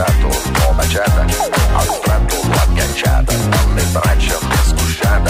schiacciato, ho baciata, al tratto l'ho agganciata, dalle braccia mi ha sgusciata,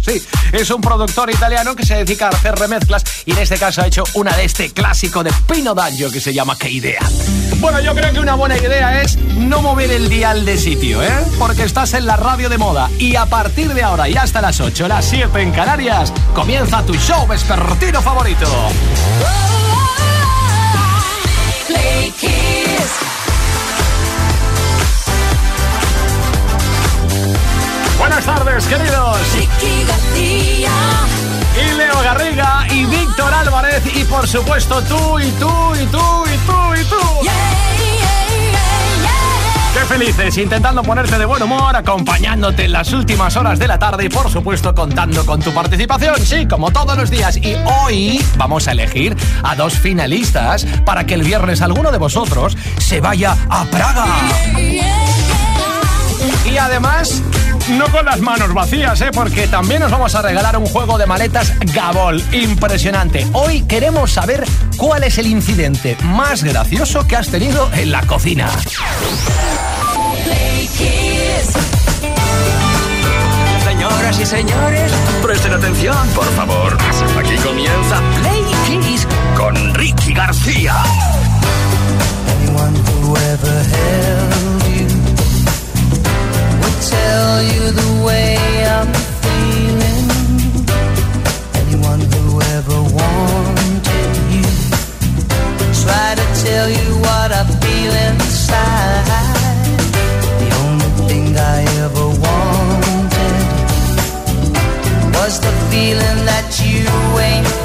Sí, es un productor italiano que se dedica a hacer remezclas y en este caso ha hecho una de este clásico de Pino Daggio que se llama Qué idea. Bueno, yo creo que una buena idea es no mover el dial de sitio, ¿eh? Porque estás en la radio de moda y a partir de ahora y hasta las 8, las 7 en Canarias, comienza tu show vespertino favorito. Buenas tardes, queridos. Y Leo Garriga y Víctor Álvarez y por supuesto tú y tú y tú y tú y tú. Qué felices, intentando ponerte de buen humor, acompañándote en las últimas horas de la tarde y por supuesto contando con tu participación, sí, como todos los días. Y hoy vamos a elegir a dos finalistas para que el viernes alguno de vosotros se vaya a Praga. Y además no con las manos vacías, ¿eh? porque también nos vamos a regalar un juego de maletas Gabol. Impresionante. Hoy queremos saber cuál es el incidente más gracioso que has tenido en la cocina. Señoras y señores, presten atención, por favor. Aquí comienza Play Kiss con Ricky García. Tell you the way I'm feeling. Anyone who ever wanted you, try to tell you what I feel inside. The only thing I ever wanted was the feeling that you ain't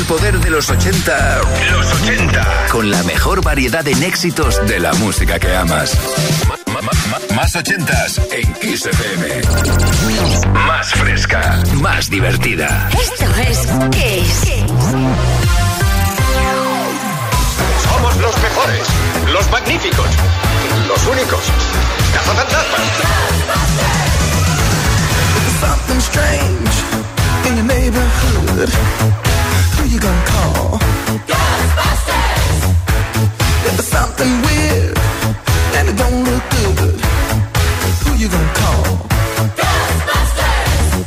el poder de los 80. Los 80. Con la mejor variedad en éxitos de la música que amas. Más ochentas en Kiss Más fresca, más divertida. Esto es Kiss. Somos los mejores, los magníficos, los únicos. Something strange neighborhood. Who you gonna call? Ghostbusters! If there's something weird and it don't look good, who you gonna call? Ghostbusters!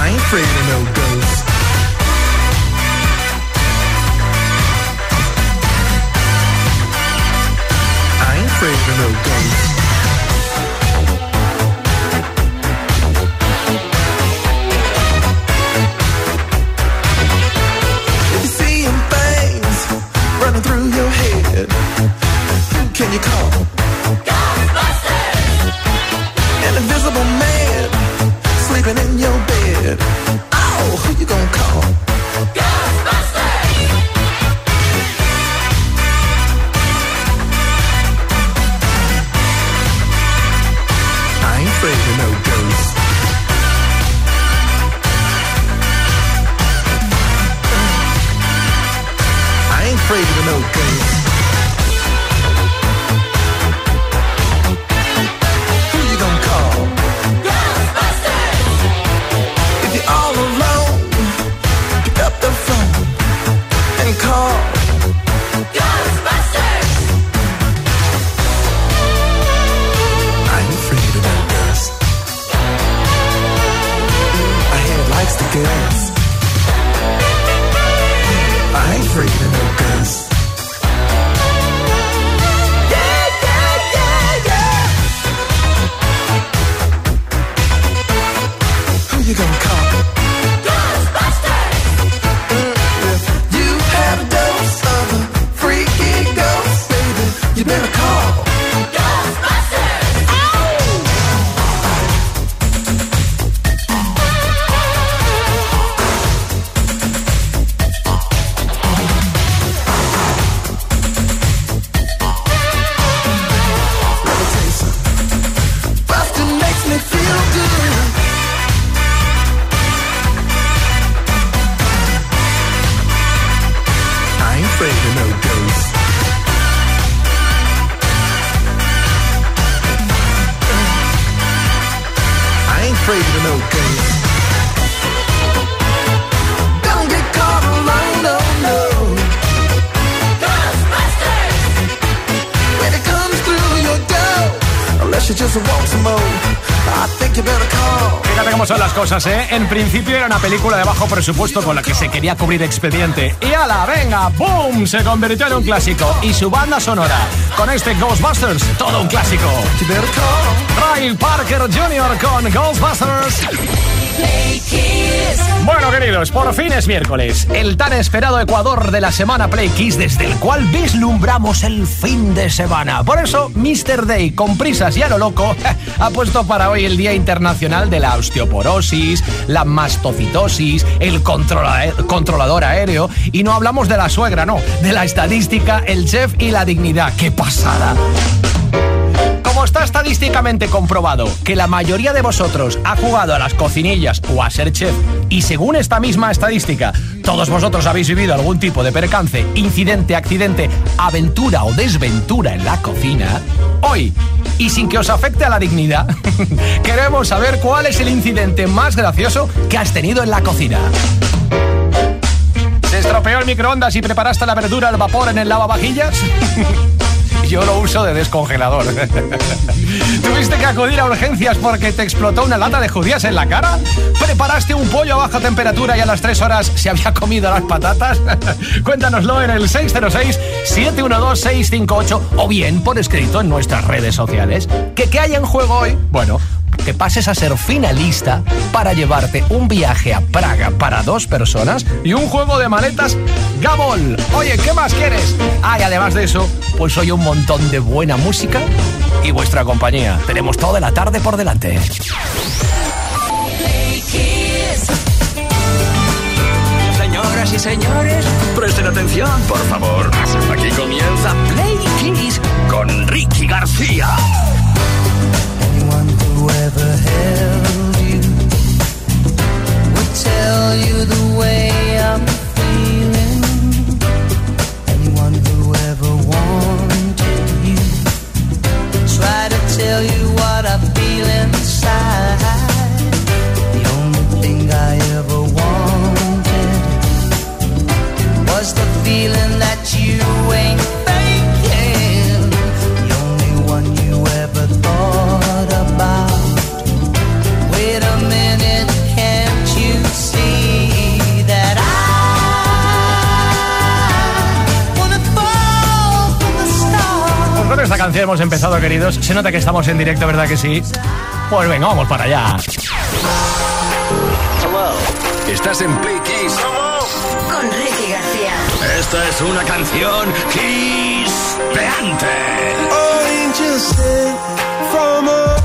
I ain't afraid of no ghosts. I ain't afraid of no ghosts. can you call? Ghostbusters! An invisible man sleeping in your bed. Oh, who you gonna call? Ghostbusters! I ain't afraid of no ghosts. I ain't afraid of no ghosts. Fíjate cómo son las cosas, ¿eh? En principio era una película de bajo presupuesto con la que se quería cubrir expediente. Y ala, venga, ¡boom! Se convirtió en un clásico. Y su banda sonora, con este Ghostbusters, todo un clásico. Ray Parker Jr. con Ghostbusters. Bueno, queridos, por fin es miércoles, el tan esperado Ecuador de la semana Play Kiss, desde el cual vislumbramos el fin de semana. Por eso, Mr. Day, con prisas y a lo loco, ha puesto para hoy el Día Internacional de la Osteoporosis, la mastocitosis, el controlador aéreo, y no hablamos de la suegra, no, de la estadística, el chef y la dignidad. ¡Qué pasada! Como está estadísticamente comprobado que la mayoría de vosotros ha jugado a las cocinillas o a ser chef, y según esta misma estadística, todos vosotros habéis vivido algún tipo de percance, incidente, accidente, aventura o desventura en la cocina, hoy, y sin que os afecte a la dignidad, queremos saber cuál es el incidente más gracioso que has tenido en la cocina. ¿Se estropeó el microondas y preparaste la verdura al vapor en el lavavajillas? yo lo uso de descongelador. ¿Tuviste que acudir a urgencias porque te explotó una lata de judías en la cara? ¿Preparaste un pollo a baja temperatura y a las 3 horas se había comido las patatas? Cuéntanoslo en el 606-712-658 o bien por escrito en nuestras redes sociales. ¿Qué, ¿Qué hay en juego hoy? Bueno, que pases a ser finalista para llevarte un viaje a Praga para dos personas y un juego de maletas Gabol. Oye, ¿qué más quieres? Ah, y además de eso, pues hoy un montón de buena música y vuestra compañía. Tenemos toda la tarde por delante. Señoras y señores, presten atención, por favor. Aquí comienza Play Kiss con Ricky García. tell you the way I'm tell you what I feel inside. The only thing I ever wanted was the feeling that you ain't esta canción hemos empezado, queridos. Se nota que estamos en directo, ¿verdad que sí? Pues venga, vamos para allá. Estás en Play Kiss. Con Ricky García. Esta es una canción kispeante. angels sent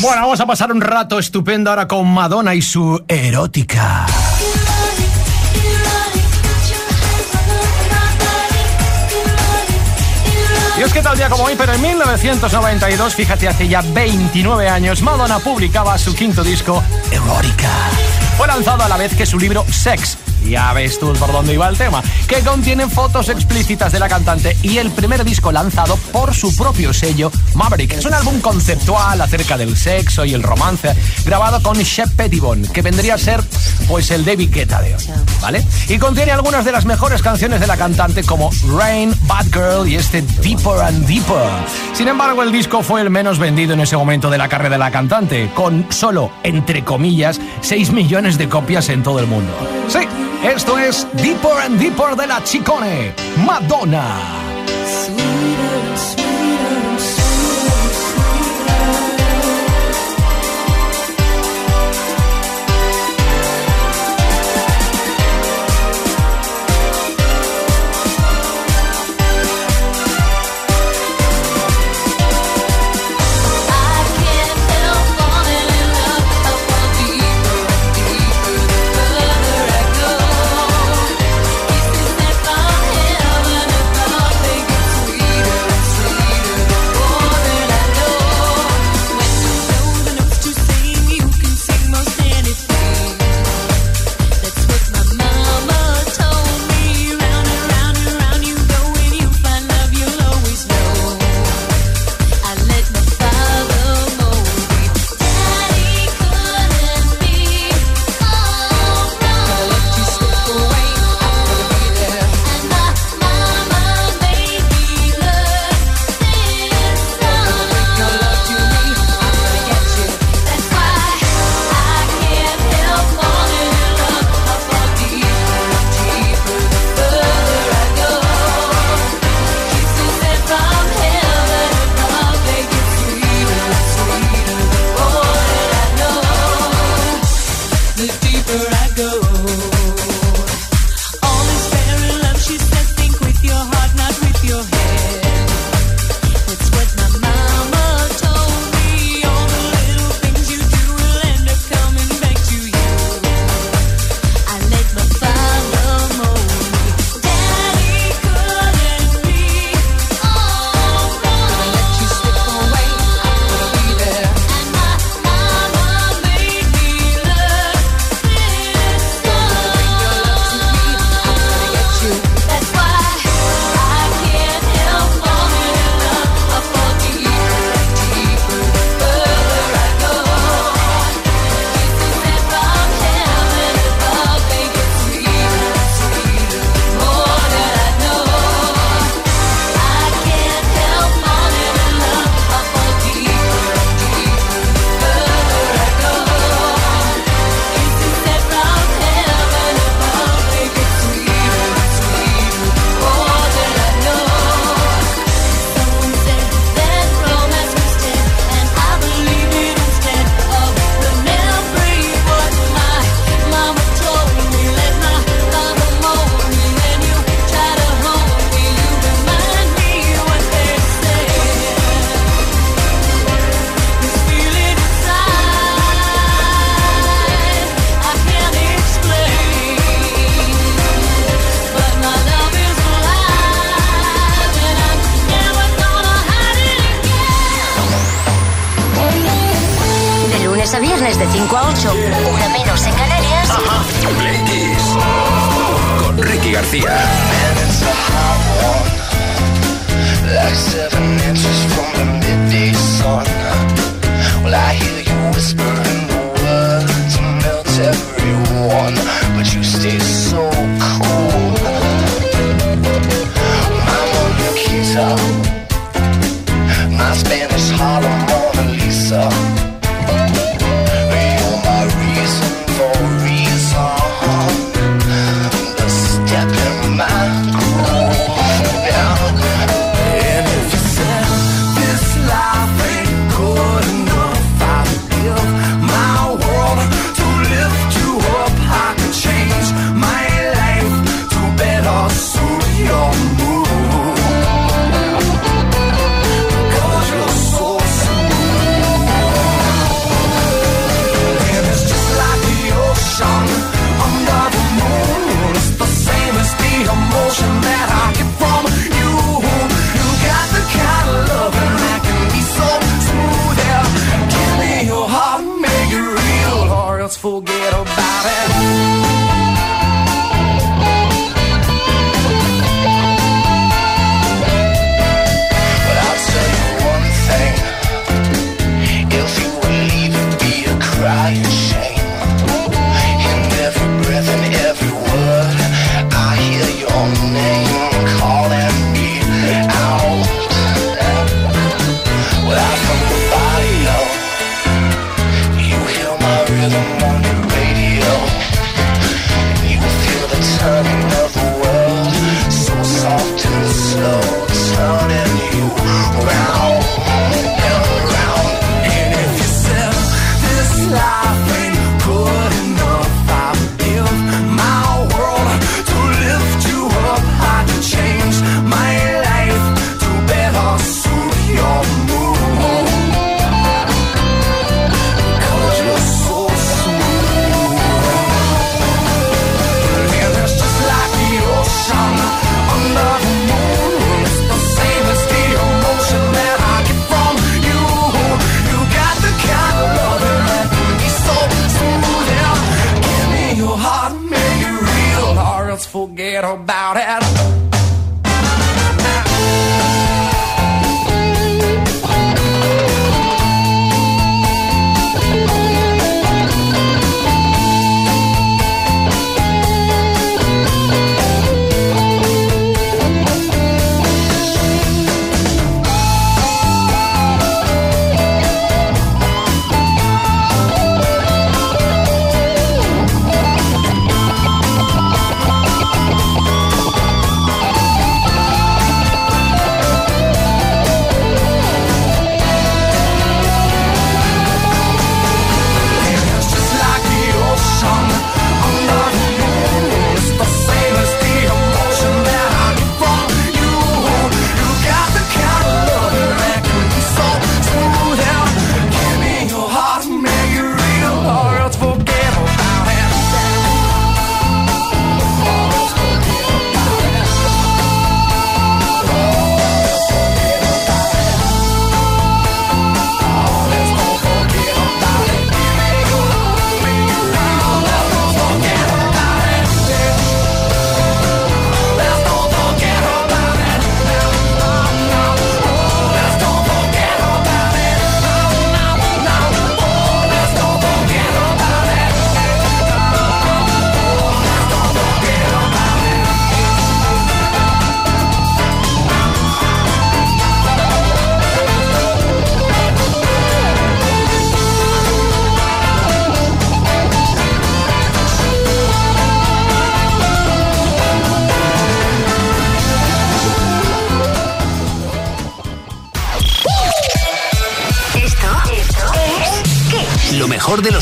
Bueno, vamos a pasar un rato estupendo ahora con Madonna y su erótica. Y es que tal día como hoy, pero en 1992, fíjate, hace ya 29 años, Madonna publicaba su quinto disco, Erótica. Fue lanzado a la vez que su libro Sex, ya ves tú por dónde iba el tema, que contiene fotos explícitas de la cantante y el primer disco lanzado por su propio sello Maverick. Es un álbum conceptual acerca del sexo y el romance, grabado con Shep Pettibone, que vendría a ser pues el David Guetta de hoy, ¿vale? Y contiene algunas de las mejores canciones de la cantante como Rain, Bad Girl y este Deeper and Deeper. Sin embargo, el disco fue el menos vendido en ese momento de la carrera de la cantante, con solo, entre comillas, 6 millones de copias en todo el mundo. Sí, esto es Deeper and Deeper de la Chicone, Madonna.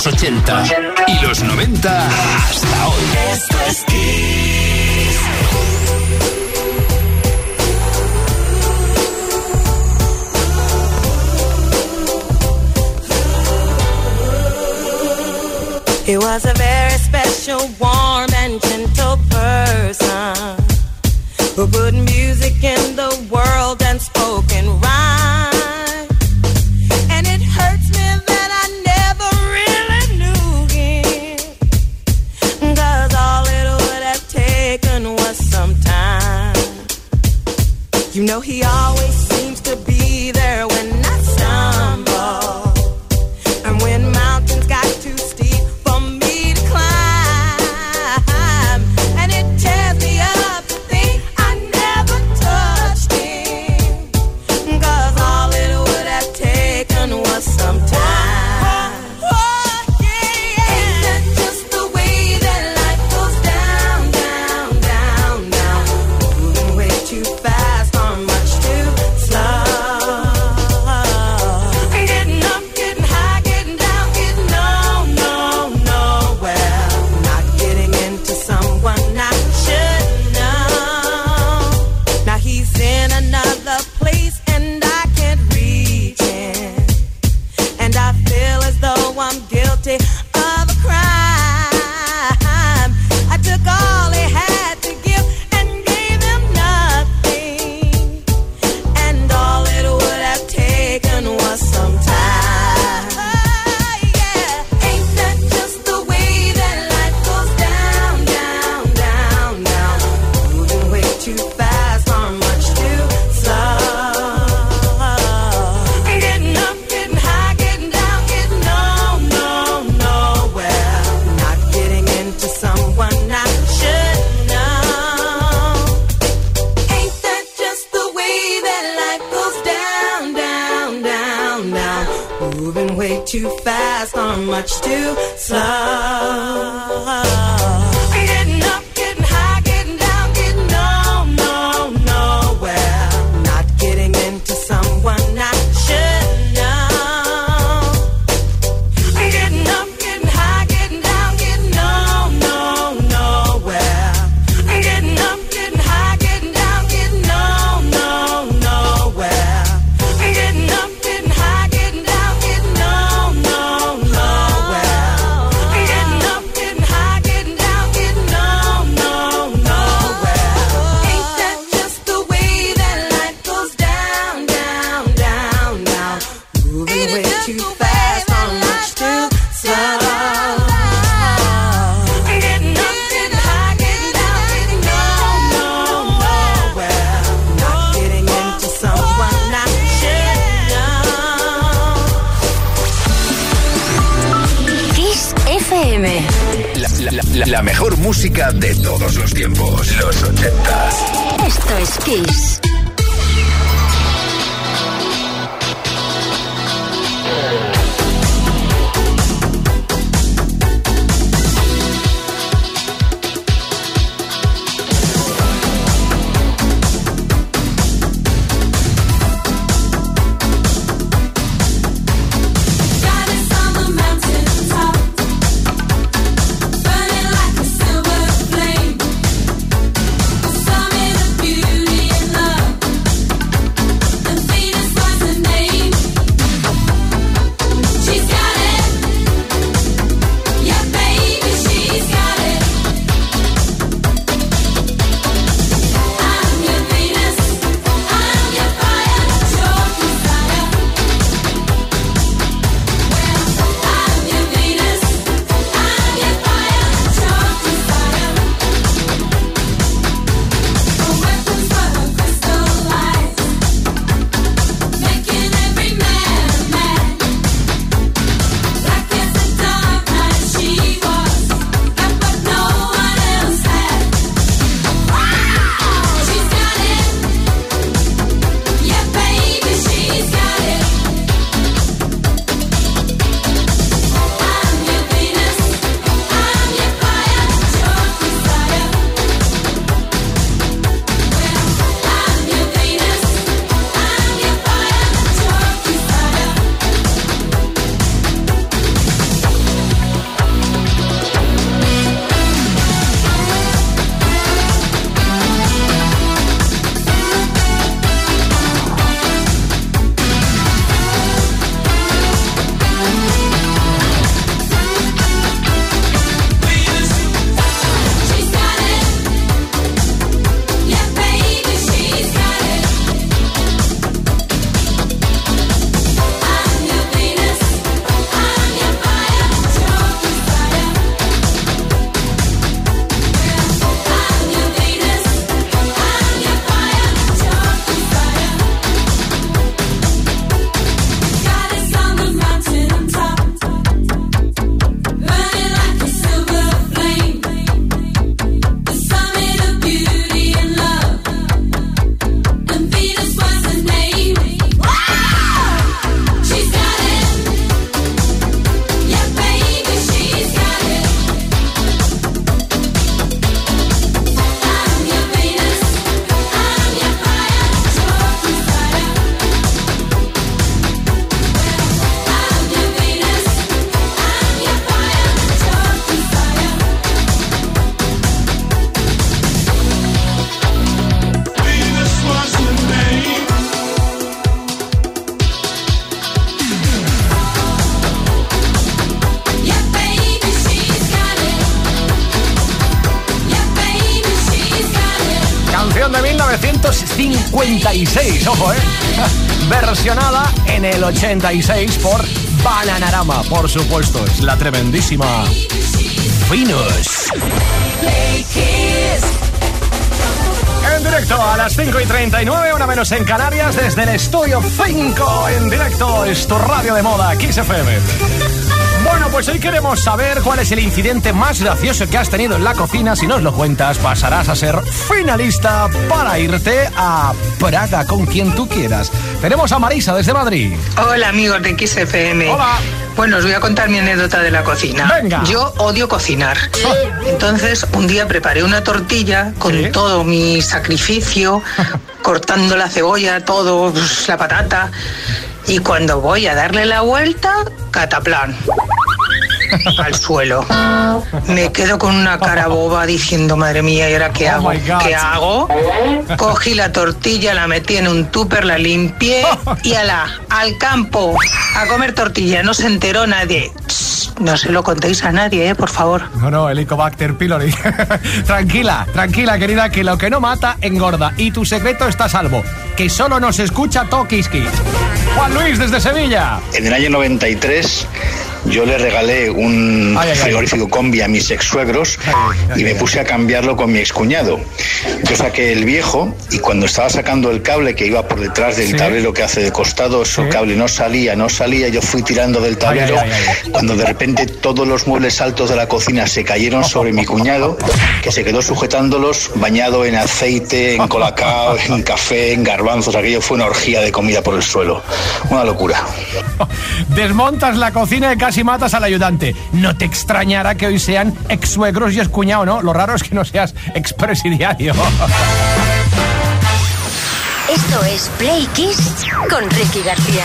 los 80 y los 90 hasta hoy. Esto es He was a very special, warm and gentle person who put music in 1956, ojo, ¿eh? Versionada en el 86 por Bananarama, por supuesto. Es la tremendísima Venus. En directo a las 5 y 39, una menos en Canarias, desde el estudio 5. En directo es tu radio de moda, Kiss FM. Bueno, pues hoy queremos saber cuál es el incidente más gracioso que has tenido en la cocina. Si nos lo cuentas, pasarás a ser finalista para irte a Praga con quien tú quieras. Tenemos a Marisa desde Madrid. Hola amigos de XFM. Hola. Bueno, os voy a contar mi anécdota de la cocina. Venga. Yo odio cocinar. Entonces, un día preparé una tortilla con Sí. todo mi sacrificio, cortando la cebolla, todo, pues, la patata. Y cuando voy a darle la vuelta, cataplán. Al suelo. Me quedo con una cara boba diciendo, madre mía, ¿y ahora qué Oh hago? ¿Qué hago? Cogí la tortilla, la metí en un tupper, la limpié y ala, al campo, a comer tortilla. No se enteró nadie. No se lo contéis a nadie, eh, por favor. No, no, Helicobacter pylori. tranquila, tranquila, querida, que lo que no mata engorda. Y tu secreto está a salvo. Que solo nos escucha Tokiski. Juan Luis desde Sevilla. En el año 93 yo le regalé un Ay, ay, ay. frigorífico combi a mis ex suegros y me puse a cambiarlo con mi excuñado. Yo saqué el viejo y cuando estaba sacando el cable que iba por detrás del Sí. tablero que hace de costado, ese Sí. cable no salía, no salía, yo fui tirando del tablero cuando de repente todos los muebles altos de la cocina se cayeron sobre mi cuñado que se quedó sujetándolos bañado en aceite, en colacao, en café, en garbanzos. Aquello fue una orgía de comida por el suelo. Una locura. Desmontas la cocina y casi matas al ayudante. No te extrañará que hoy sean ex suegros y ex cuñado, ¿no? Lo raro es que no seas expresidiario. Esto es Play Kiss con Ricky García.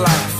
Life.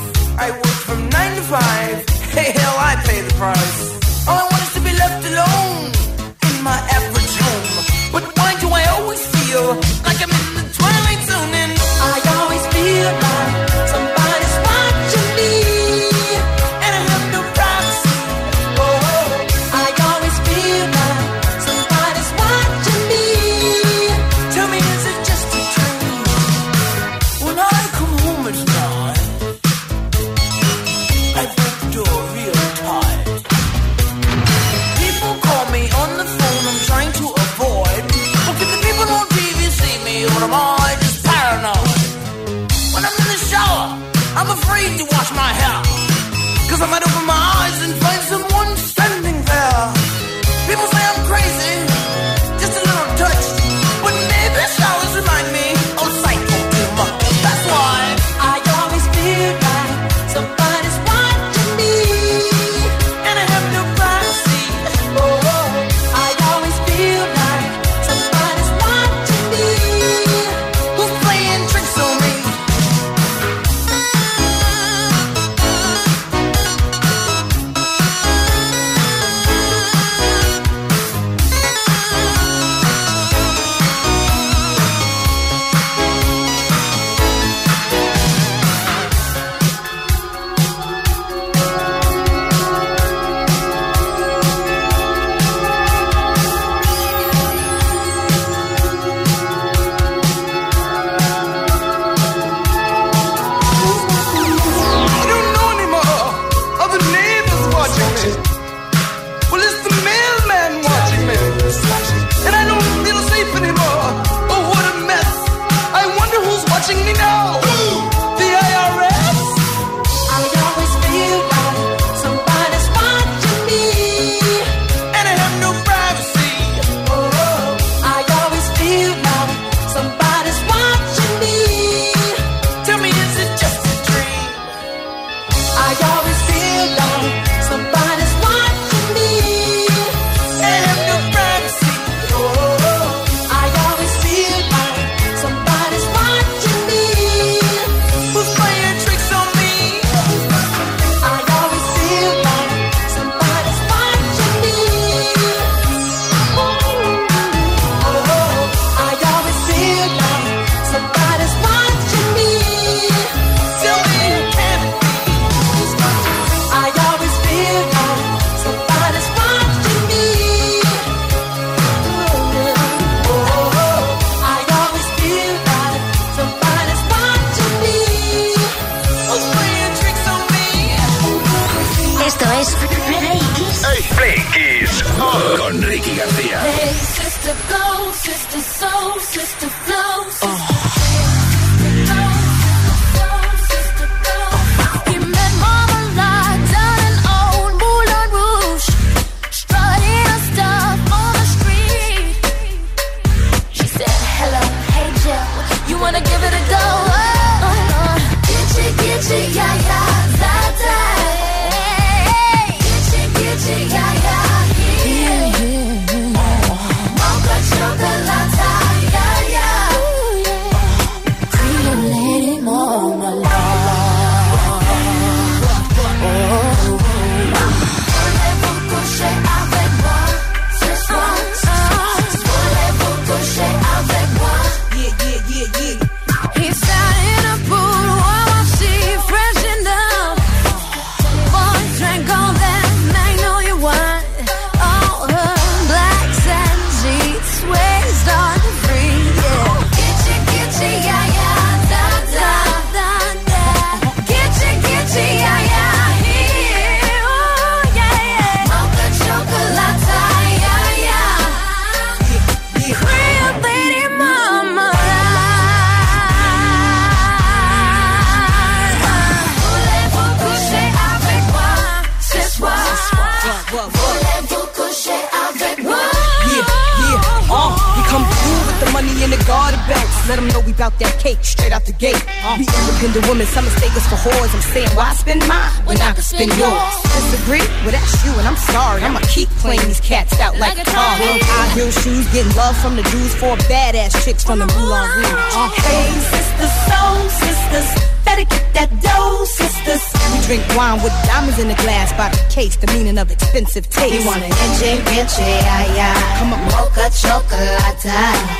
I'ma keep playing these cats out like a car. High heel shoes, getting love from the dudes for badass chicks from the Moulin Rouge. Uh, Hey, sisters, soul sisters, better get that dough, sisters. we drink wine with diamonds in the glass by the case, the meaning of expensive taste. You want an inche, inche, ay, ay. Come on. Mocha chocolate.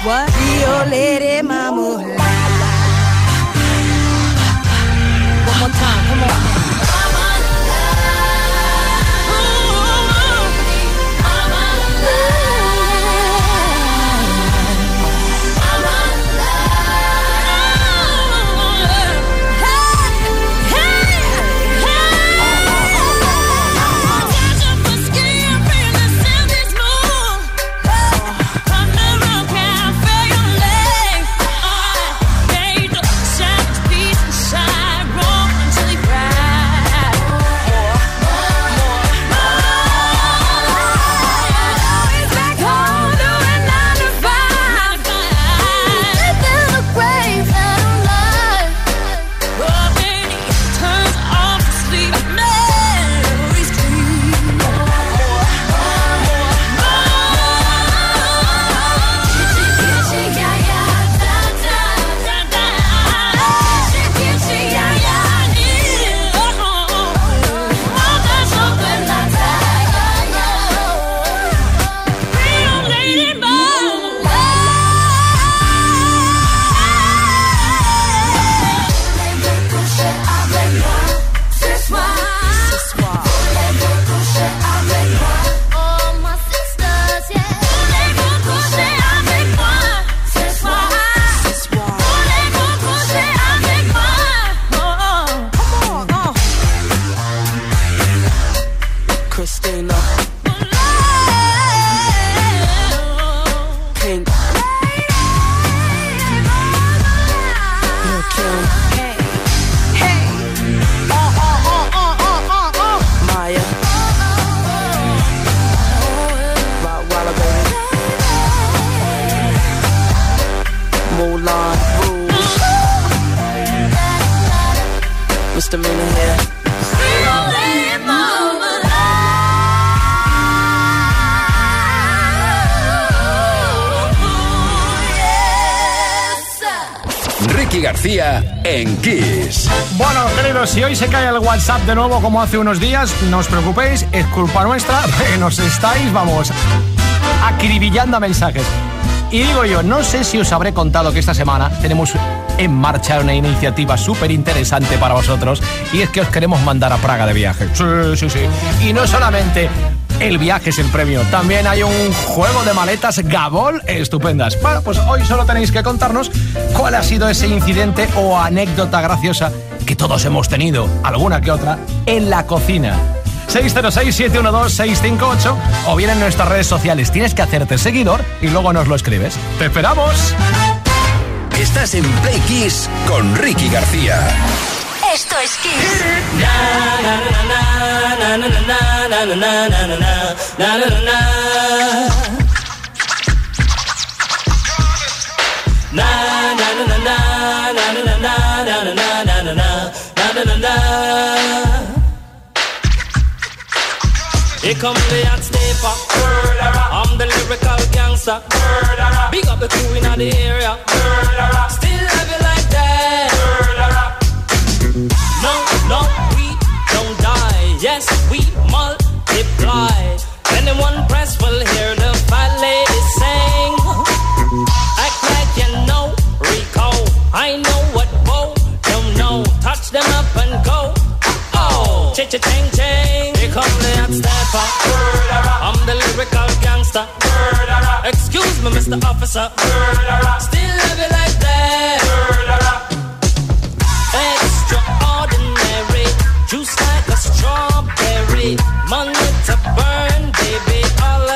What? Rio Lady Mama. One more time, come on. Se cae el WhatsApp de nuevo como hace unos días, no os preocupéis, es culpa nuestra, que nos estáis, vamos, acribillando mensajes. Y digo yo, no sé si os habré contado que esta semana tenemos en marcha una iniciativa súper interesante para vosotros y es que os queremos mandar a Praga de viaje. Sí, sí, sí. Y no solamente el viaje es el premio, también hay un juego de maletas Gabol estupendas. Bueno, pues hoy solo tenéis que contarnos cuál ha sido ese incidente o anécdota graciosa que todos hemos tenido, alguna que otra, en la cocina. 606-712-658 o bien en nuestras redes sociales. Tienes que hacerte seguidor y luego nos lo escribes. ¡Te esperamos! Estás en Play Kiss con Ricky García. Esto es Kiss. Here come the hot stepper. I'm the lyrical gangster. Big up the crew in the area. Still love you like that. No, no, we don't die. Yes, we multiply. Anyone press will hear the fat lady sing. Act like you know Rico. I know what Bo don't know. Touch them up ching ching. Here come the hot stepper. I'm the lyrical gangster. Excuse me, Mr. Officer. Still love you like that. Extraordinary, juice like a strawberry. Money to burn, baby, all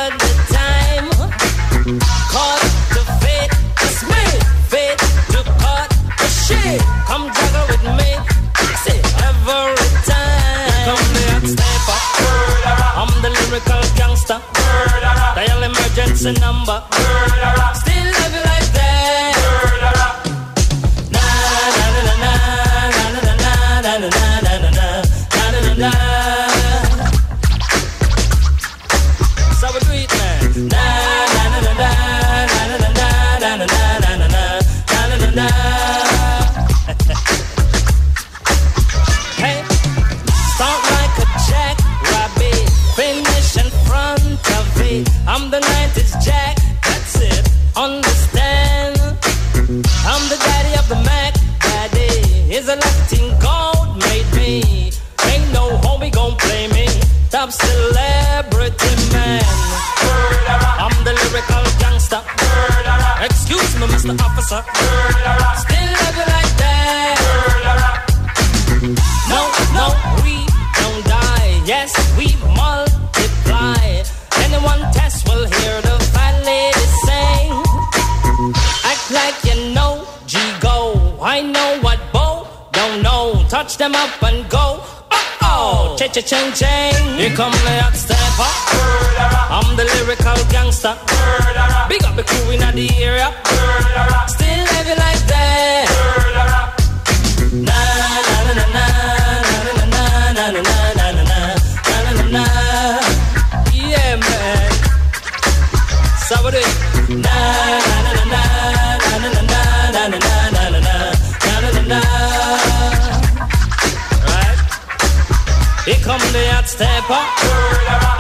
it's a number. Murderer.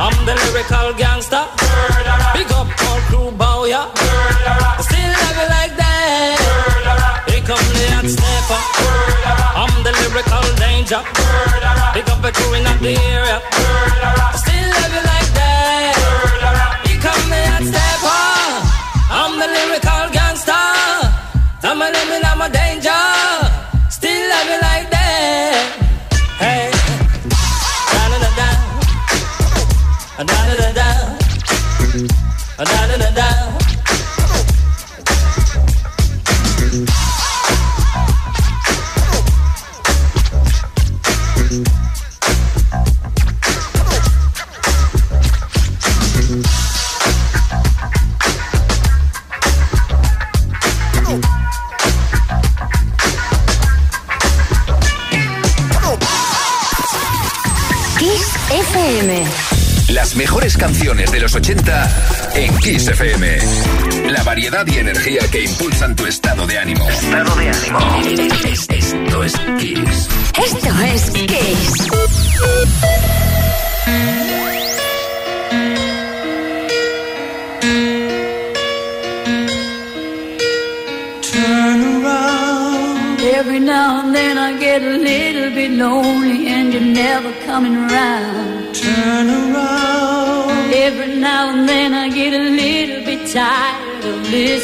I'm the lyrical gangster. Big up all crew bow ya. Still love you like that. Here come the hot stepper. I'm the lyrical danger. Pick up a crew in the area. Y energía que impulsan tu estado de ánimo. Estado de ánimo. Es- Esto es Kiss. Esto es Kiss. Turn around. Every now and then I get a little bit lonely and you're never coming around.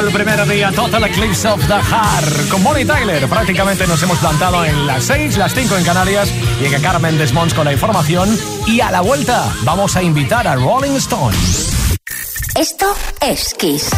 El primer día, Total Eclipse of the Heart. Con Bonnie Tyler, prácticamente nos hemos plantado en las 6, las 5 en Canarias. Llega Carmen Desmonts con la información. Y a la vuelta, vamos a invitar a Rolling Stones. Esto es Kiss.